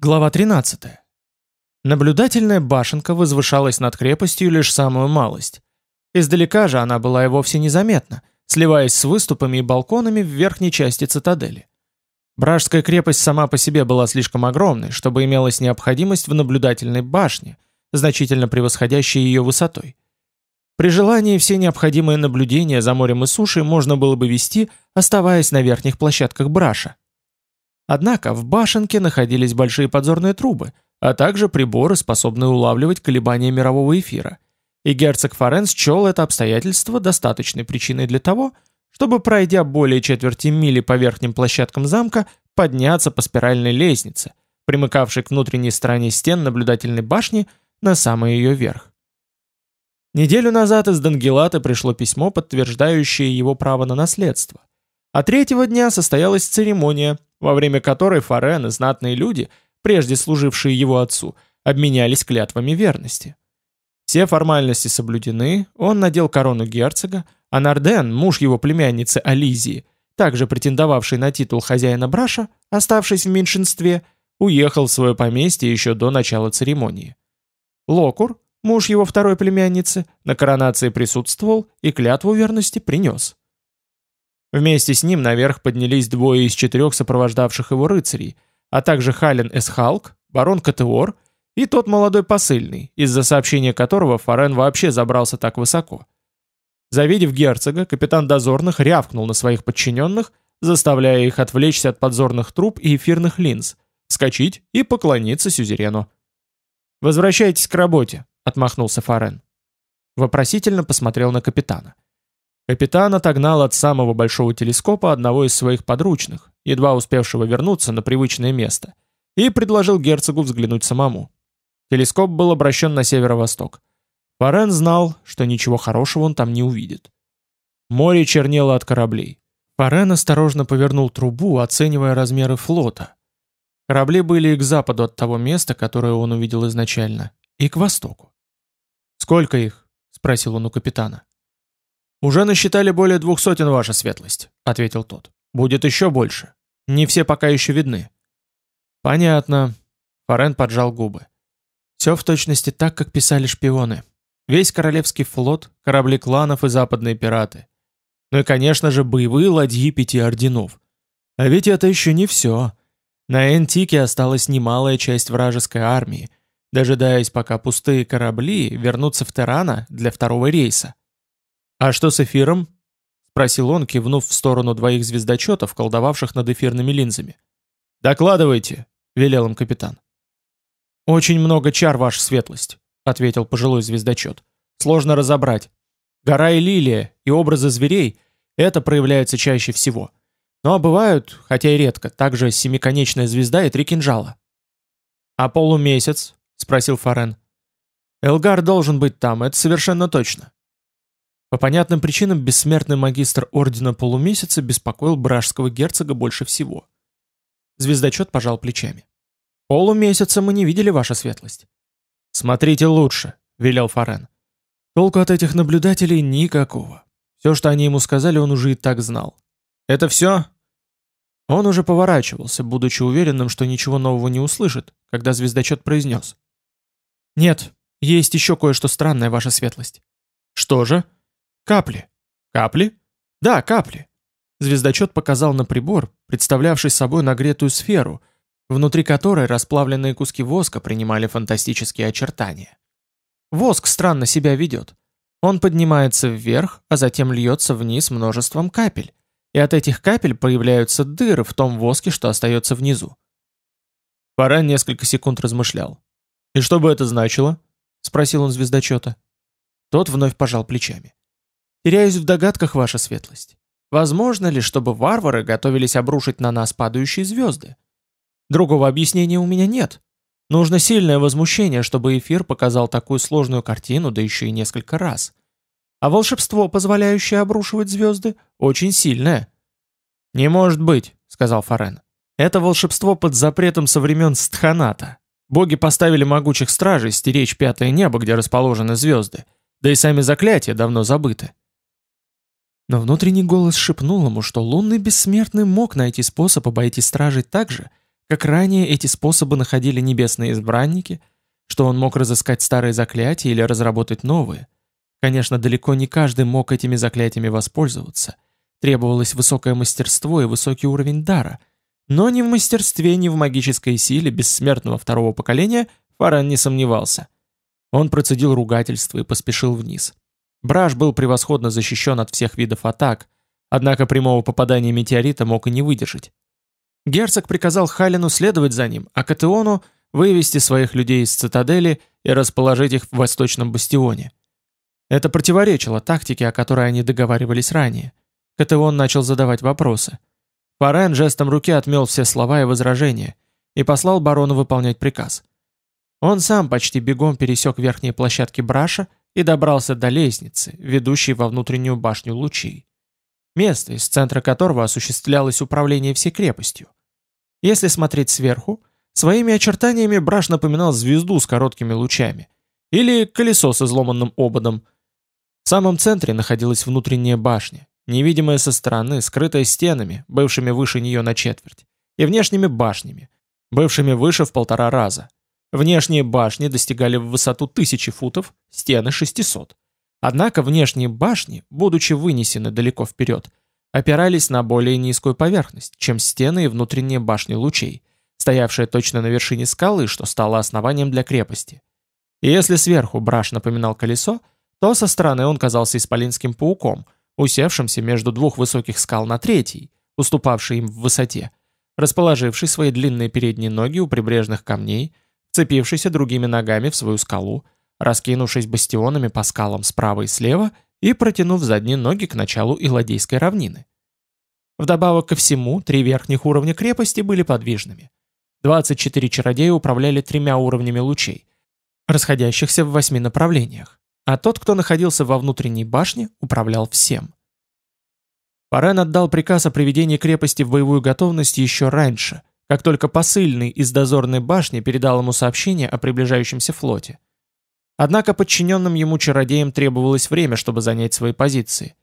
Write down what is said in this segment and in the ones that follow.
Глава 13. Наблюдательная башенка возвышалась над крепостью лишь самую малость. Издалека же она была и вовсе незаметна, сливаясь с выступами и балконами в верхней части цитадели. Бражская крепость сама по себе была слишком огромной, чтобы имелась необходимость в наблюдательной башне, значительно превосходящей ее высотой. При желании все необходимые наблюдения за морем и сушей можно было бы вести, оставаясь на верхних площадках Браша. Однако в башенке находились большие подзорные трубы, а также приборы, способные улавливать колебания мирового эфира. И герцог Форенс счел это обстоятельство достаточной причиной для того, чтобы, пройдя более четверти мили по верхним площадкам замка, подняться по спиральной лестнице, примыкавшей к внутренней стороне стен наблюдательной башни на самый ее верх. Неделю назад из Дангелата пришло письмо, подтверждающее его право на наследство. А третьего дня состоялась церемония, во время которой Форен и знатные люди, прежде служившие его отцу, обменялись клятвами верности. Все формальности соблюдены, он надел корону герцога, а Нарден, муж его племянницы Ализии, также претендовавший на титул хозяина Браша, оставшись в меньшинстве, уехал в свое поместье еще до начала церемонии. Локур, муж его второй племянницы, на коронации присутствовал и клятву верности принес. Вместе с ним наверх поднялись двое из четырех сопровождавших его рыцарей, а также Хален Эсхалк, барон Катеор и тот молодой посыльный, из-за сообщения которого Форен вообще забрался так высоко. Завидев герцога, капитан дозорных рявкнул на своих подчиненных, заставляя их отвлечься от подзорных труб и эфирных линз, вскочить и поклониться сюзерену. «Возвращайтесь к работе», — отмахнулся Форен. Вопросительно посмотрел на капитана. Капитан отогнал от самого большого телескопа одного из своих подручных, едва успевшего вернуться на привычное место, и предложил герцогу взглянуть самому. Телескоп был обращен на северо-восток. Форен знал, что ничего хорошего он там не увидит. Море чернело от кораблей. Форен осторожно повернул трубу, оценивая размеры флота. Корабли были и к западу от того места, которое он увидел изначально, и к востоку. «Сколько их?» — спросил он у капитана. «Уже насчитали более двух сотен, ваша светлость», — ответил тот. «Будет еще больше. Не все пока еще видны». «Понятно». Форен поджал губы. «Все в точности так, как писали шпионы. Весь королевский флот, корабли кланов и западные пираты. Ну и, конечно же, боевые ладьи пяти орденов. А ведь это еще не все. На Энтике осталась немалая часть вражеской армии, дожидаясь, пока пустые корабли вернутся в Терана для второго рейса. «А что с эфиром?» — спросил он, кивнув в сторону двоих звездочетов, колдовавших над эфирными линзами. «Докладывайте», — велел им капитан. «Очень много чар, ваша светлость», — ответил пожилой звездочет. «Сложно разобрать. Гора и лилия, и образы зверей — это проявляется чаще всего. Но бывают, хотя и редко, также семиконечная звезда и три кинжала». «А полумесяц?» — спросил Форен. «Элгар должен быть там, это совершенно точно. По понятным причинам бессмертный магистр Ордена Полумесяца беспокоил бражского герцога больше всего. Звездочет пожал плечами. «Полумесяца мы не видели, ваша светлость». «Смотрите лучше», — велел Форен. Толку от этих наблюдателей никакого. Все, что они ему сказали, он уже и так знал. «Это все?» Он уже поворачивался, будучи уверенным, что ничего нового не услышит, когда звездочет произнес. «Нет, есть еще кое-что странное, ваша светлость». «Что же?» Капли. Капли? Да, капли. Звездочет показал на прибор, представлявший собой нагретую сферу, внутри которой расплавленные куски воска принимали фантастические очертания. Воск странно себя ведет. Он поднимается вверх, а затем льется вниз множеством капель, и от этих капель появляются дыры в том воске, что остается внизу. Пора несколько секунд размышлял. «И что бы это значило?» — спросил он звездочета. Тот вновь пожал плечами. Теряюсь в догадках, ваша светлость. Возможно ли, чтобы варвары готовились обрушить на нас падающие звезды? Другого объяснения у меня нет. Нужно сильное возмущение, чтобы эфир показал такую сложную картину, да еще и несколько раз. А волшебство, позволяющее обрушивать звезды, очень сильное. «Не может быть», — сказал Форен. «Это волшебство под запретом со времен Стханата. Боги поставили могучих стражей стеречь пятое небо, где расположены звезды, да и сами заклятия давно забыты. Но внутренний голос шепнул ему, что лунный бессмертный мог найти способ обойти стражей так же, Как ранее эти способы находили небесные избранники, что он мог разыскать старые заклятия или разработать новые. Конечно, далеко не каждый мог этими заклятиями воспользоваться. Требовалось высокое мастерство и высокий уровень дара. Но ни в мастерстве, ни в магической силе бессмертного второго поколения Фаран не сомневался. Он процедил ругательство и поспешил вниз. Браш был превосходно защищен от всех видов атак, однако прямого попадания метеорита мог и не выдержать. Герцог приказал Халину следовать за ним, а Катеону вывести своих людей из цитадели и расположить их в восточном бастионе. Это противоречило тактике, о которой они договаривались ранее. Катеон начал задавать вопросы. Фарен жестом руки отмел все слова и возражения и послал барону выполнять приказ. Он сам почти бегом пересек верхние площадки Браша и добрался до лестницы, ведущей во внутреннюю башню лучей. Место, из центра которого осуществлялось управление всей крепостью. Если смотреть сверху, своими очертаниями Браш напоминал звезду с короткими лучами. Или колесо с изломанным ободом. В самом центре находилась внутренняя башня, невидимая со стороны, скрытая стенами, бывшими выше нее на четверть, и внешними башнями, бывшими выше в полтора раза. Внешние башни достигали в высоту тысячи футов, стены 600. Однако внешние башни, будучи вынесены далеко вперед, опирались на более низкую поверхность, чем стены и внутренние башни лучей, стоявшие точно на вершине скалы, что стало основанием для крепости. И если сверху браш напоминал колесо, то со стороны он казался исполинским пауком, усевшимся между двух высоких скал на третий, уступавший им в высоте, расположивший свои длинные передние ноги у прибрежных камней, вцепившийся другими ногами в свою скалу, раскинувшись бастионами по скалам справа и слева и протянув задние ноги к началу Иладейской равнины. Вдобавок ко всему, три верхних уровня крепости были подвижными. 24 чародея управляли тремя уровнями лучей, расходящихся в восьми направлениях, а тот, кто находился во внутренней башне, управлял всем. Парен отдал приказ о приведении крепости в боевую готовность еще раньше, как только посыльный из дозорной башни передал ему сообщение о приближающемся флоте. Однако подчиненным ему чародеям требовалось время, чтобы занять свои позиции.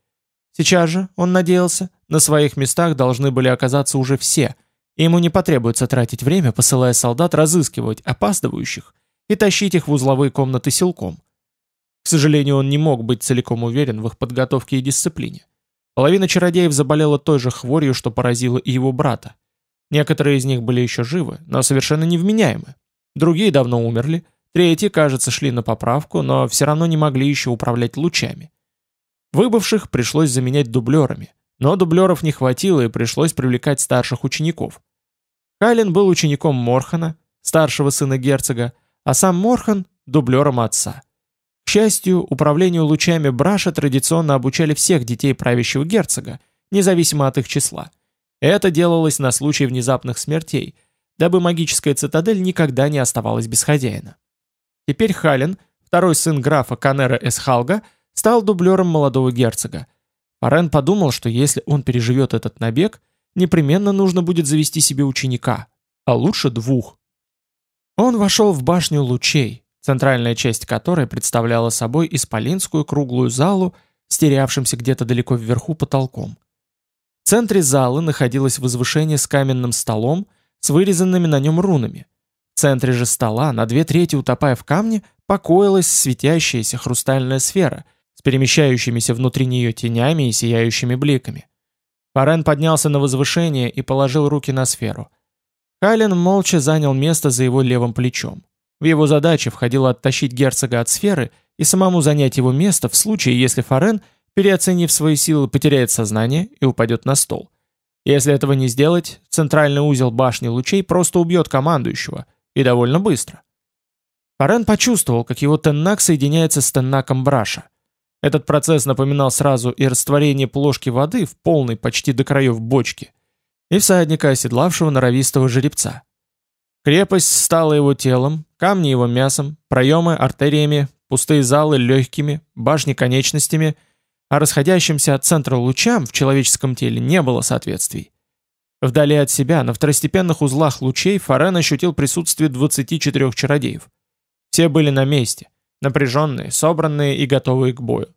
Сейчас же, он надеялся, на своих местах должны были оказаться уже все, и ему не потребуется тратить время, посылая солдат разыскивать опаздывающих и тащить их в узловые комнаты силком. К сожалению, он не мог быть целиком уверен в их подготовке и дисциплине. Половина чародеев заболела той же хворью, что поразила и его брата. Некоторые из них были еще живы, но совершенно невменяемы. Другие давно умерли, третьи, кажется, шли на поправку, но все равно не могли еще управлять лучами. Выбывших пришлось заменять дублерами, но дублеров не хватило и пришлось привлекать старших учеников. Хайлен был учеником Морхана, старшего сына герцога, а сам Морхан – дублером отца. К счастью, управлению лучами Браша традиционно обучали всех детей правящего герцога, независимо от их числа – это делалось на случай внезапных смертей, дабы магическая цитадель никогда не оставалась без хозяина. Теперь Хален, второй сын графа Канера Эсхалга, стал дублером молодого герцога. Фарен подумал, что если он переживет этот набег, непременно нужно будет завести себе ученика, а лучше двух. Он вошел в башню лучей, центральная часть которой представляла собой исполинскую круглую залу с терявшимся где-то далеко вверху потолком. В центре зала находилось возвышение с каменным столом с вырезанными на нем рунами. В центре же стола, на две трети утопая в камне, покоилась светящаяся хрустальная сфера с перемещающимися внутри нее тенями и сияющими бликами. Парен поднялся на возвышение и положил руки на сферу. Кайлен молча занял место за его левым плечом. В его задачи входило оттащить герцога от сферы и самому занять его место в случае, если Фарен – переоценив свои силы, потеряет сознание и упадет на стол. Если этого не сделать, центральный узел башни лучей просто убьет командующего, и довольно быстро. Фарен почувствовал, как его теннак соединяется с теннаком браша. Этот процесс напоминал сразу и растворение плошки воды в полной почти до краев бочке, и всадника, оседлавшего норовистого жеребца. Крепость стала его телом, камни его мясом, проемы артериями, пустые залы легкими, башни конечностями — а расходящимся от центра лучам в человеческом теле не было соответствий. Вдали от себя, на второстепенных узлах лучей, Фарен ощутил присутствие 24 чародеев. Все были на месте, напряженные, собранные и готовые к бою.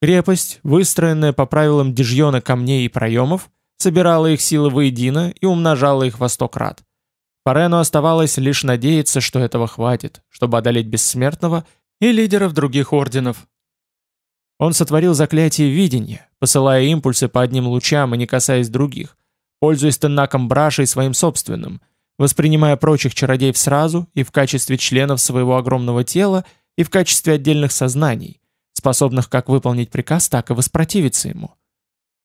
Крепость, выстроенная по правилам дежьона камней и проемов, собирала их силы воедино и умножала их во сто крат. Фарену оставалось лишь надеяться, что этого хватит, чтобы одолеть Бессмертного и лидеров других орденов. Он сотворил заклятие видения, посылая импульсы по одним лучам и не касаясь других, пользуясь теннаком Браша и своим собственным, воспринимая прочих чародеев сразу и в качестве членов своего огромного тела, и в качестве отдельных сознаний, способных как выполнить приказ, так и воспротивиться ему.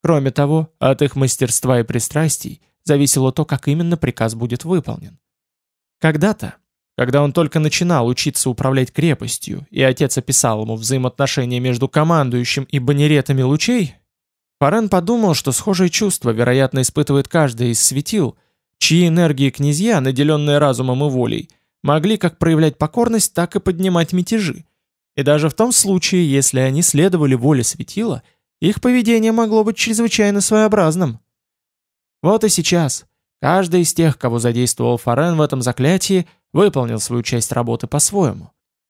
Кроме того, от их мастерства и пристрастий зависело то, как именно приказ будет выполнен. Когда-то, когда он только начинал учиться управлять крепостью, и отец описал ему взаимоотношения между командующим и банеретами лучей, Фарен подумал, что схожие чувства, вероятно, испытывает каждый из светил, чьи энергии князья, наделенные разумом и волей, могли как проявлять покорность, так и поднимать мятежи. И даже в том случае, если они следовали воле светила, их поведение могло быть чрезвычайно своеобразным. Вот и сейчас. Каждый из тех, кого задействовал Фарен в этом заклятии, выполнил свою часть работы по-своему.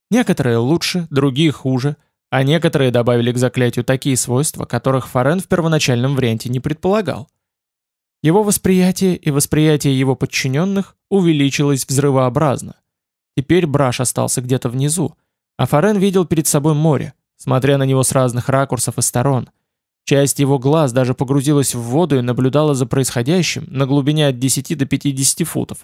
Некоторые лучше, другие хуже, а некоторые добавили к заклятию такие свойства, которых Фарен в первоначальном варианте не предполагал. Его восприятие и восприятие его подчиненных увеличилось взрывообразно. Теперь Браш остался где-то внизу, а Фарен видел перед собой море, смотря на него с разных ракурсов и сторон. Часть его глаз даже погрузилась в воду и наблюдала за происходящим на глубине от 10 до 50 футов.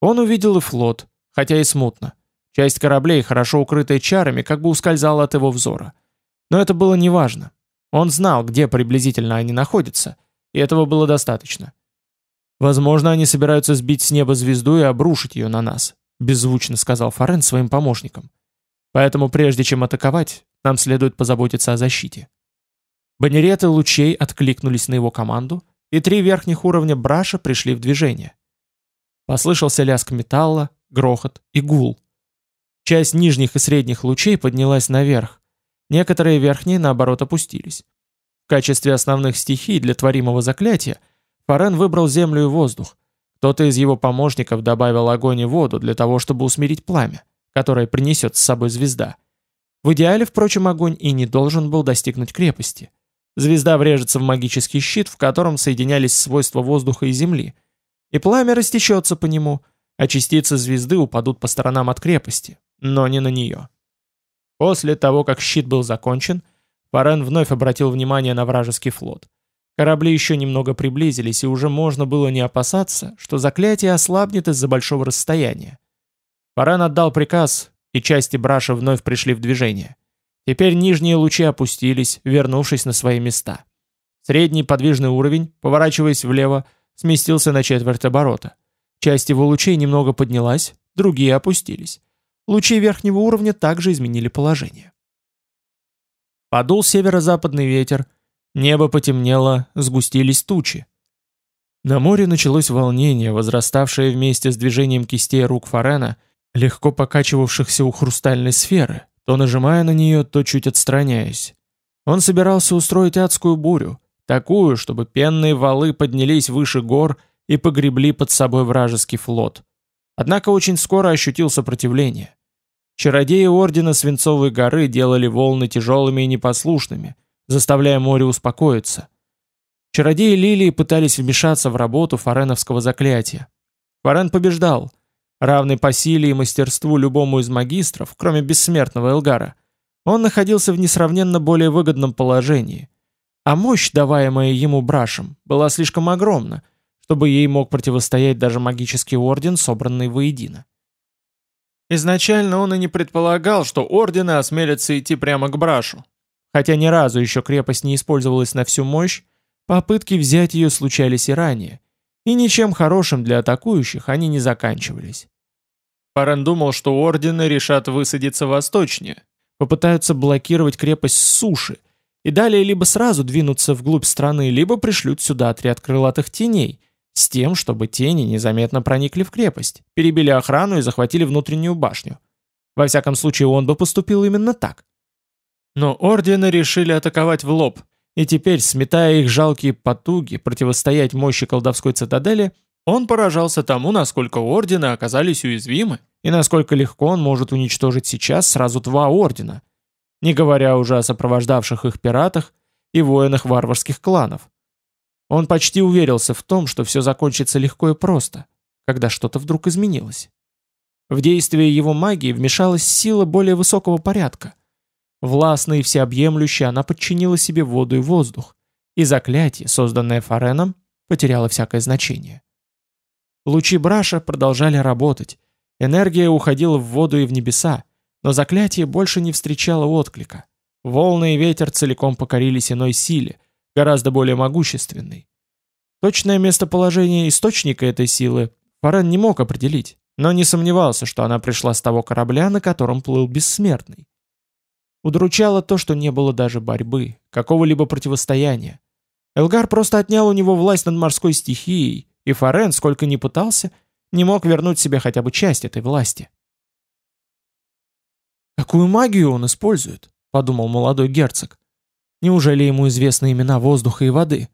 Он увидел и флот, хотя и смутно. Часть кораблей, хорошо укрытая чарами, как бы ускользала от его взора. Но это было неважно. Он знал, где приблизительно они находятся, и этого было достаточно. «Возможно, они собираются сбить с неба звезду и обрушить ее на нас», беззвучно сказал Форен своим помощникам. «Поэтому прежде чем атаковать, нам следует позаботиться о защите». Банереты лучей откликнулись на его команду, и три верхних уровня браша пришли в движение. Послышался лязг металла, грохот и гул. Часть нижних и средних лучей поднялась наверх, некоторые верхние, наоборот, опустились. В качестве основных стихий для творимого заклятия Фарен выбрал землю и воздух. Кто-то из его помощников добавил огонь и воду для того, чтобы усмирить пламя, которое принесет с собой звезда. В идеале, впрочем, огонь и не должен был достигнуть крепости. Звезда врежется в магический щит, в котором соединялись свойства воздуха и земли, и пламя растечется по нему, а частицы звезды упадут по сторонам от крепости, но не на нее. После того, как щит был закончен, Фарен вновь обратил внимание на вражеский флот. Корабли еще немного приблизились, и уже можно было не опасаться, что заклятие ослабнет из-за большого расстояния. Фарен отдал приказ, и части браша вновь пришли в движение. Теперь нижние лучи опустились, вернувшись на свои места. Средний подвижный уровень, поворачиваясь влево, сместился на четверть оборота. Часть его лучей немного поднялась, другие опустились. Лучи верхнего уровня также изменили положение. Подул северо-западный ветер, небо потемнело, сгустились тучи. На море началось волнение, возраставшее вместе с движением кистей рук Фарена, легко покачивавшихся у хрустальной сферы, то нажимая на нее, то чуть отстраняясь. Он собирался устроить адскую бурю, такую, чтобы пенные валы поднялись выше гор и погребли под собой вражеский флот. Однако очень скоро ощутил сопротивление. Чародеи Ордена Свинцовой горы делали волны тяжелыми и непослушными, заставляя море успокоиться. Чародеи Лилии пытались вмешаться в работу фареновского заклятия. Фарен побеждал, равный по силе и мастерству любому из магистров, кроме бессмертного Элгара, он находился в несравненно более выгодном положении. А мощь, даваемая ему брашем, была слишком огромна, чтобы ей мог противостоять даже магический орден, собранный воедино. Изначально он и не предполагал, что ордены осмелятся идти прямо к брашу. Хотя ни разу еще крепость не использовалась на всю мощь, попытки взять ее случались и ранее, и ничем хорошим для атакующих они не заканчивались. Фарен думал, что ордены решат высадиться восточнее, попытаются блокировать крепость с суши, и далее либо сразу двинуться вглубь страны, либо пришлют сюда отряд крылатых теней, с тем, чтобы тени незаметно проникли в крепость, перебили охрану и захватили внутреннюю башню. Во всяком случае, он бы поступил именно так. Но ордены решили атаковать в лоб, и теперь, сметая их жалкие потуги противостоять мощи колдовской цитадели, он поражался тому, насколько ордены оказались уязвимы, и насколько легко он может уничтожить сейчас сразу два ордена, не говоря уже о сопровождавших их пиратах и воинах варварских кланов. Он почти уверился в том, что все закончится легко и просто, когда что-то вдруг изменилось. В действие его магии вмешалась сила более высокого порядка. Властно и всеобъемлюще она подчинила себе воду и воздух, и заклятие, созданное Фареном, потеряло всякое значение. Лучи Браша продолжали работать, энергия уходила в воду и в небеса, но заклятие больше не встречало отклика. Волны и ветер целиком покорились иной силе, гораздо более могущественной. Точное местоположение источника этой силы Фарен не мог определить, но не сомневался, что она пришла с того корабля, на котором плыл бессмертный. Удручало то, что не было даже борьбы, какого-либо противостояния. Элгар просто отнял у него власть над морской стихией, и Фарен, сколько ни пытался, не мог вернуть себе хотя бы часть этой власти. «Какую магию он использует?» — подумал молодой герцог. «Неужели ему известны имена воздуха и воды?»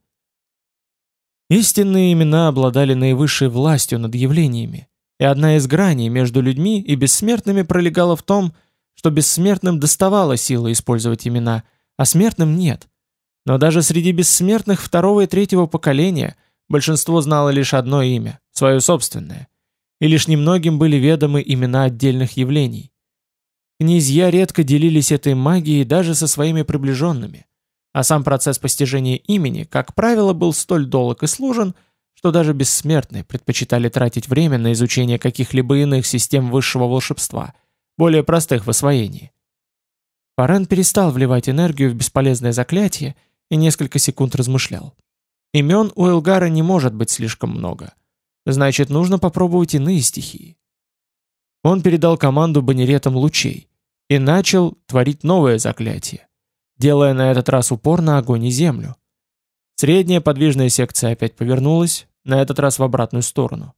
Истинные имена обладали наивысшей властью над явлениями, и одна из граней между людьми и бессмертными пролегала в том, что бессмертным доставала сила использовать имена, а смертным нет. Но даже среди бессмертных второго и третьего поколения большинство знало лишь одно имя, свое собственное, и лишь немногим были ведомы имена отдельных явлений. Князья редко делились этой магией даже со своими приближенными, а сам процесс постижения имени, как правило, был столь долг и сложен, что даже бессмертные предпочитали тратить время на изучение каких-либо иных систем высшего волшебства, более простых в освоении. Фарен перестал вливать энергию в бесполезное заклятие и несколько секунд размышлял. Имен у Элгара не может быть слишком много. Значит, нужно попробовать иные стихии. Он передал команду банеретам лучей и начал творить новое заклятие, делая на этот раз упор на огонь и землю. Средняя подвижная секция опять повернулась, на этот раз в обратную сторону.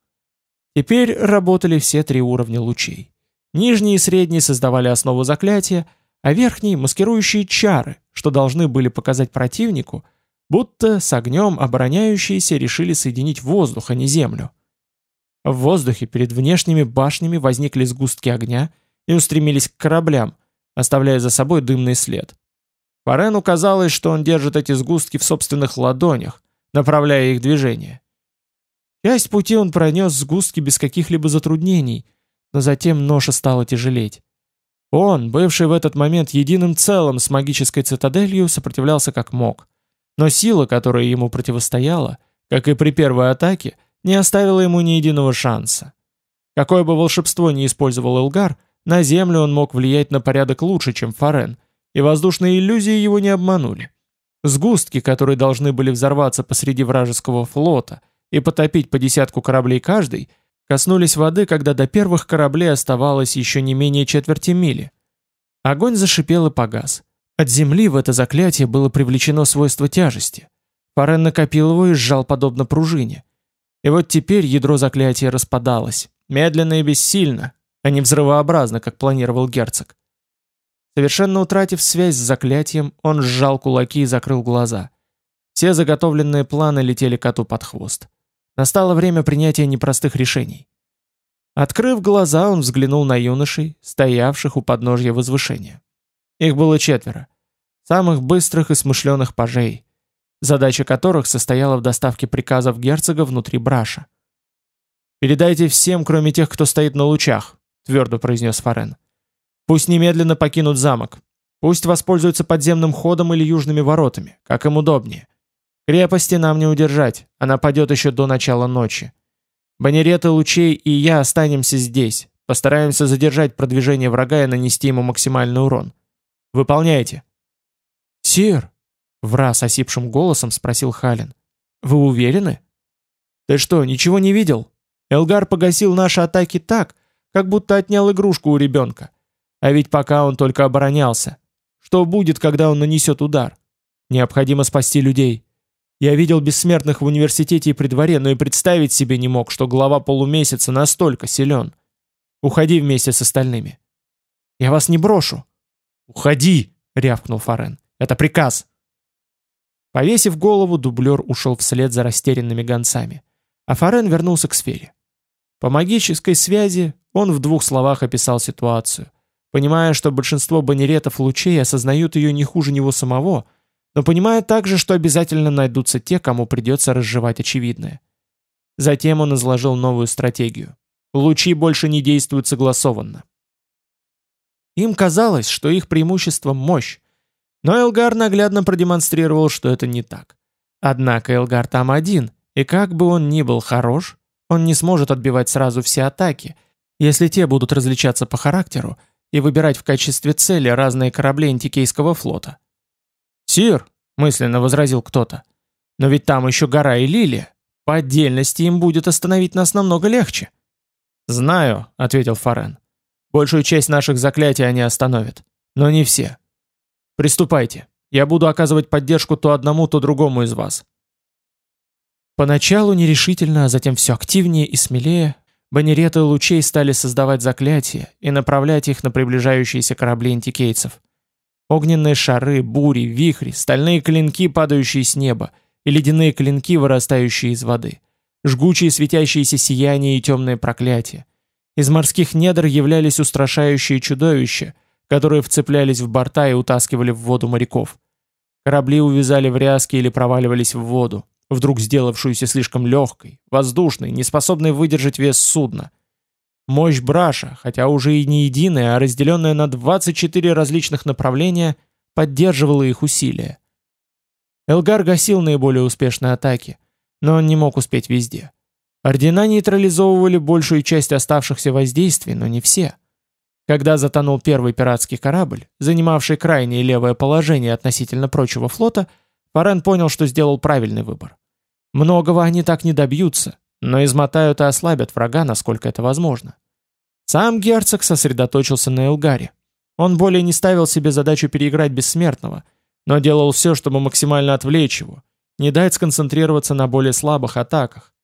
Теперь работали все три уровня лучей. Нижний и средний создавали основу заклятия, а верхние — маскирующие чары, что должны были показать противнику, будто с огнем обороняющиеся решили соединить воздух, а не землю. В воздухе перед внешними башнями возникли сгустки огня и устремились к кораблям, оставляя за собой дымный след. Фарену казалось, что он держит эти сгустки в собственных ладонях, направляя их движение. Часть пути он пронес сгустки без каких-либо затруднений, но затем ноша стала тяжелеть. Он, бывший в этот момент единым целым с магической цитаделью, сопротивлялся как мог. Но сила, которая ему противостояла, как и при первой атаке, не оставила ему ни единого шанса. Какое бы волшебство ни использовал Элгар, на Землю он мог влиять на порядок лучше, чем Фарен, и воздушные иллюзии его не обманули. Сгустки, которые должны были взорваться посреди вражеского флота и потопить по десятку кораблей каждый, коснулись воды, когда до первых кораблей оставалось еще не менее четверти мили. Огонь зашипел и погас. От земли в это заклятие было привлечено свойство тяжести. Фарен накопил его и сжал подобно пружине. И вот теперь ядро заклятия распадалось, медленно и бессильно, а не взрывообразно, как планировал герцог. Совершенно утратив связь с заклятием, он сжал кулаки и закрыл глаза. Все заготовленные планы летели коту под хвост. Настало время принятия непростых решений. Открыв глаза, он взглянул на юношей, стоявших у подножья возвышения. Их было четверо. Самых быстрых и смышленых пажей задача которых состояла в доставке приказов герцога внутри браша. «Передайте всем, кроме тех, кто стоит на лучах», — твердо произнес Фарен. «Пусть немедленно покинут замок. Пусть воспользуются подземным ходом или южными воротами, как им удобнее. Крепости нам не удержать, она падет еще до начала ночи. Банереты лучей и я останемся здесь, постараемся задержать продвижение врага и нанести ему максимальный урон. Выполняйте». «Сир», в раз осипшим голосом спросил Халин. «Вы уверены?» «Ты что, ничего не видел? Элгар погасил наши атаки так, как будто отнял игрушку у ребенка. А ведь пока он только оборонялся. Что будет, когда он нанесет удар? Необходимо спасти людей. Я видел бессмертных в университете и при дворе, но и представить себе не мог, что глава полумесяца настолько силен. Уходи вместе с остальными. Я вас не брошу. Уходи, рявкнул Фарен. Это приказ. Повесив голову, дублер ушел вслед за растерянными гонцами. А Фарен вернулся к сфере. По магической связи он в двух словах описал ситуацию, понимая, что большинство банеретов лучей осознают ее не хуже него самого, но понимая также, что обязательно найдутся те, кому придется разжевать очевидное. Затем он изложил новую стратегию. Лучи больше не действуют согласованно. Им казалось, что их преимущество – мощь, но Элгар наглядно продемонстрировал, что это не так. Однако Элгар там один, и как бы он ни был хорош, он не сможет отбивать сразу все атаки, если те будут различаться по характеру и выбирать в качестве цели разные корабли антикейского флота. «Сир», — мысленно возразил кто-то, — «но ведь там еще гора и лилия. По отдельности им будет остановить нас намного легче». «Знаю», — ответил Фарен. Большую часть наших заклятий они остановят. Но не все. Приступайте. Я буду оказывать поддержку то одному, то другому из вас. Поначалу нерешительно, а затем все активнее и смелее, банереты лучей стали создавать заклятия и направлять их на приближающиеся корабли антикейцев. Огненные шары, бури, вихри, стальные клинки, падающие с неба, и ледяные клинки, вырастающие из воды, жгучие светящиеся сияния и темные проклятия, из морских недр являлись устрашающие чудовища, которые вцеплялись в борта и утаскивали в воду моряков. Корабли увязали в ряски или проваливались в воду, вдруг сделавшуюся слишком легкой, воздушной, неспособной выдержать вес судна. Мощь браша, хотя уже и не единая, а разделенная на 24 различных направления, поддерживала их усилия. Элгар гасил наиболее успешные атаки, но он не мог успеть везде. Ордена нейтрализовывали большую часть оставшихся воздействий, но не все. Когда затонул первый пиратский корабль, занимавший крайнее левое положение относительно прочего флота, Фарен понял, что сделал правильный выбор. Многого они так не добьются, но измотают и ослабят врага, насколько это возможно. Сам герцог сосредоточился на Элгаре. Он более не ставил себе задачу переиграть бессмертного, но делал все, чтобы максимально отвлечь его, не дать сконцентрироваться на более слабых атаках,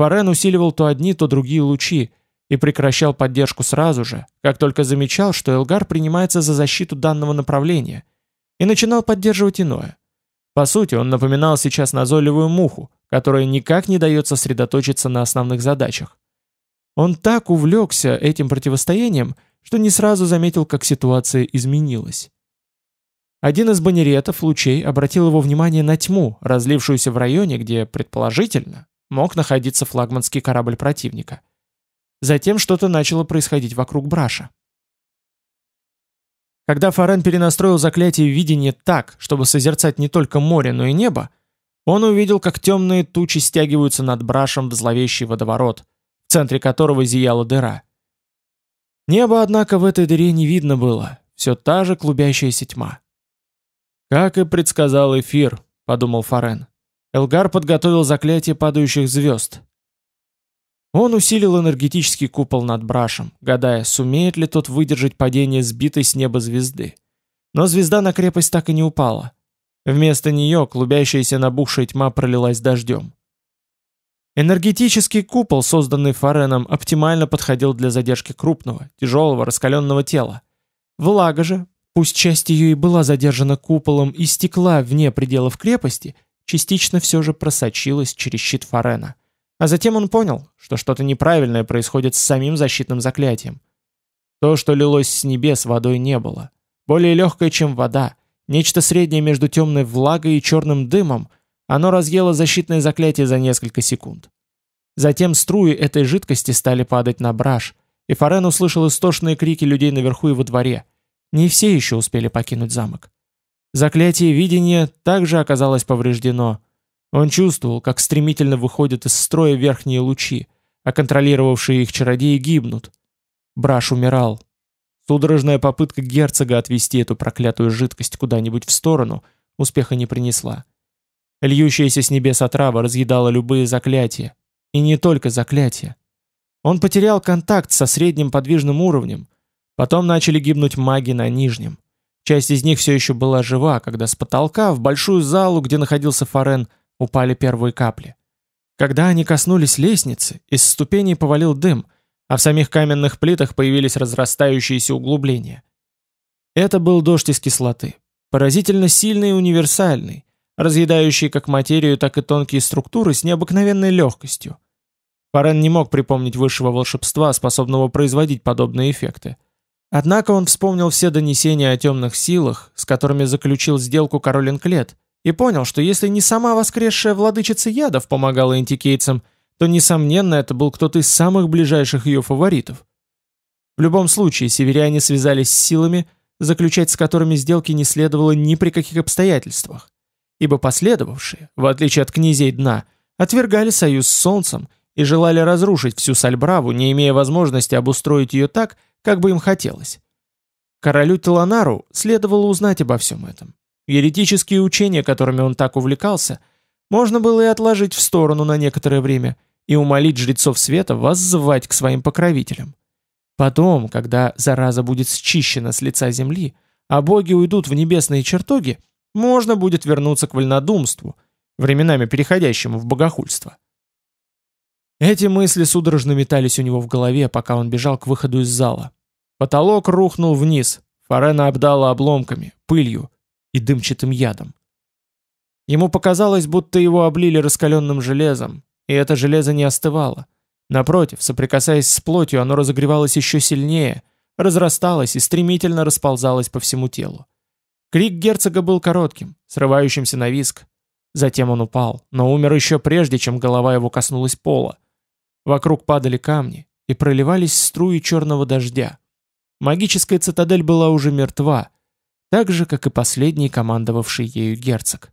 Фарен усиливал то одни, то другие лучи и прекращал поддержку сразу же, как только замечал, что Элгар принимается за защиту данного направления, и начинал поддерживать иное. По сути, он напоминал сейчас назойливую муху, которая никак не дает сосредоточиться на основных задачах. Он так увлекся этим противостоянием, что не сразу заметил, как ситуация изменилась. Один из банеретов лучей обратил его внимание на тьму, разлившуюся в районе, где, предположительно, мог находиться флагманский корабль противника. Затем что-то начало происходить вокруг Браша. Когда Фарен перенастроил заклятие видения так, чтобы созерцать не только море, но и небо, он увидел, как темные тучи стягиваются над Брашем в зловещий водоворот, в центре которого зияла дыра. Небо, однако, в этой дыре не видно было, все та же клубящаяся тьма. «Как и предсказал эфир», — подумал Фарен. Элгар подготовил заклятие падающих звезд. Он усилил энергетический купол над Брашем, гадая, сумеет ли тот выдержать падение сбитой с неба звезды. Но звезда на крепость так и не упала. Вместо нее клубящаяся набухшая тьма пролилась дождем. Энергетический купол, созданный Фареном, оптимально подходил для задержки крупного, тяжелого, раскаленного тела. Влага же, пусть часть ее и была задержана куполом и стекла вне пределов крепости, частично все же просочилась через щит Фарена. А затем он понял, что что-то неправильное происходит с самим защитным заклятием. То, что лилось с небес, водой не было. Более легкое, чем вода, нечто среднее между темной влагой и черным дымом, оно разъело защитное заклятие за несколько секунд. Затем струи этой жидкости стали падать на браш, и Фарен услышал истошные крики людей наверху и во дворе. Не все еще успели покинуть замок. Заклятие видения также оказалось повреждено. Он чувствовал, как стремительно выходят из строя верхние лучи, а контролировавшие их чародеи гибнут. Браш умирал. Судорожная попытка герцога отвести эту проклятую жидкость куда-нибудь в сторону успеха не принесла. Льющаяся с небес отрава разъедала любые заклятия. И не только заклятия. Он потерял контакт со средним подвижным уровнем. Потом начали гибнуть маги на нижнем. Часть из них все еще была жива, когда с потолка в большую залу, где находился Фарен, упали первые капли. Когда они коснулись лестницы, из ступеней повалил дым, а в самих каменных плитах появились разрастающиеся углубления. Это был дождь из кислоты, поразительно сильный и универсальный, разъедающий как материю, так и тонкие структуры с необыкновенной легкостью. Фарен не мог припомнить высшего волшебства, способного производить подобные эффекты. Однако он вспомнил все донесения о темных силах, с которыми заключил сделку король Инклет, и понял, что если не сама воскресшая владычица ядов помогала антикейцам, то, несомненно, это был кто-то из самых ближайших ее фаворитов. В любом случае, северяне связались с силами, заключать с которыми сделки не следовало ни при каких обстоятельствах, ибо последовавшие, в отличие от князей дна, отвергали союз с солнцем и желали разрушить всю Сальбраву, не имея возможности обустроить ее так, как бы им хотелось. Королю Теланару следовало узнать обо всем этом. Еретические учения, которыми он так увлекался, можно было и отложить в сторону на некоторое время и умолить жрецов света воззвать к своим покровителям. Потом, когда зараза будет счищена с лица земли, а боги уйдут в небесные чертоги, можно будет вернуться к вольнодумству, временами переходящему в богохульство. Эти мысли судорожно метались у него в голове, пока он бежал к выходу из зала. Потолок рухнул вниз, Фарена обдала обломками, пылью и дымчатым ядом. Ему показалось, будто его облили раскаленным железом, и это железо не остывало. Напротив, соприкасаясь с плотью, оно разогревалось еще сильнее, разрасталось и стремительно расползалось по всему телу. Крик герцога был коротким, срывающимся на виск. Затем он упал, но умер еще прежде, чем голова его коснулась пола. Вокруг падали камни и проливались струи черного дождя. Магическая цитадель была уже мертва, так же, как и последний командовавший ею герцог.